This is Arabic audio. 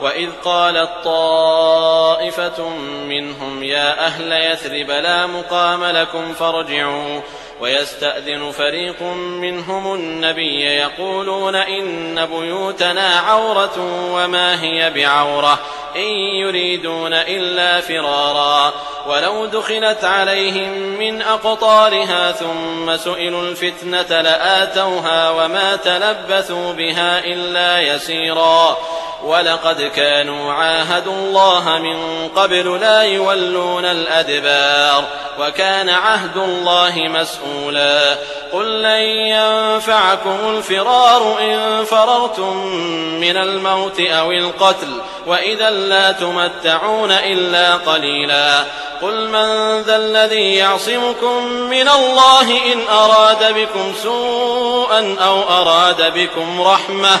وإذ قالت طائفة منهم يا أهل يثرب لا مقام لكم فارجعوا ويستأذن فريق منهم النبي يقولون إن بيوتنا عورة وما هي بعورة إن يريدون إلا فرارا ولو دخلت عليهم من أقطارها ثم سئلوا الفتنة لآتوها وما تلبثوا بها إلا يسيرا ولقد كانوا عاهدوا الله من قبل لا يولون الأدبار وكان عهد الله مسؤولا قل لن ينفعكم الفرار إن فررتم من الموت أو القتل وإذا لا تمتعون إلا قليلا قل من ذا الذي يعصمكم من الله إن أراد بكم سوءا أو أراد بكم رحمة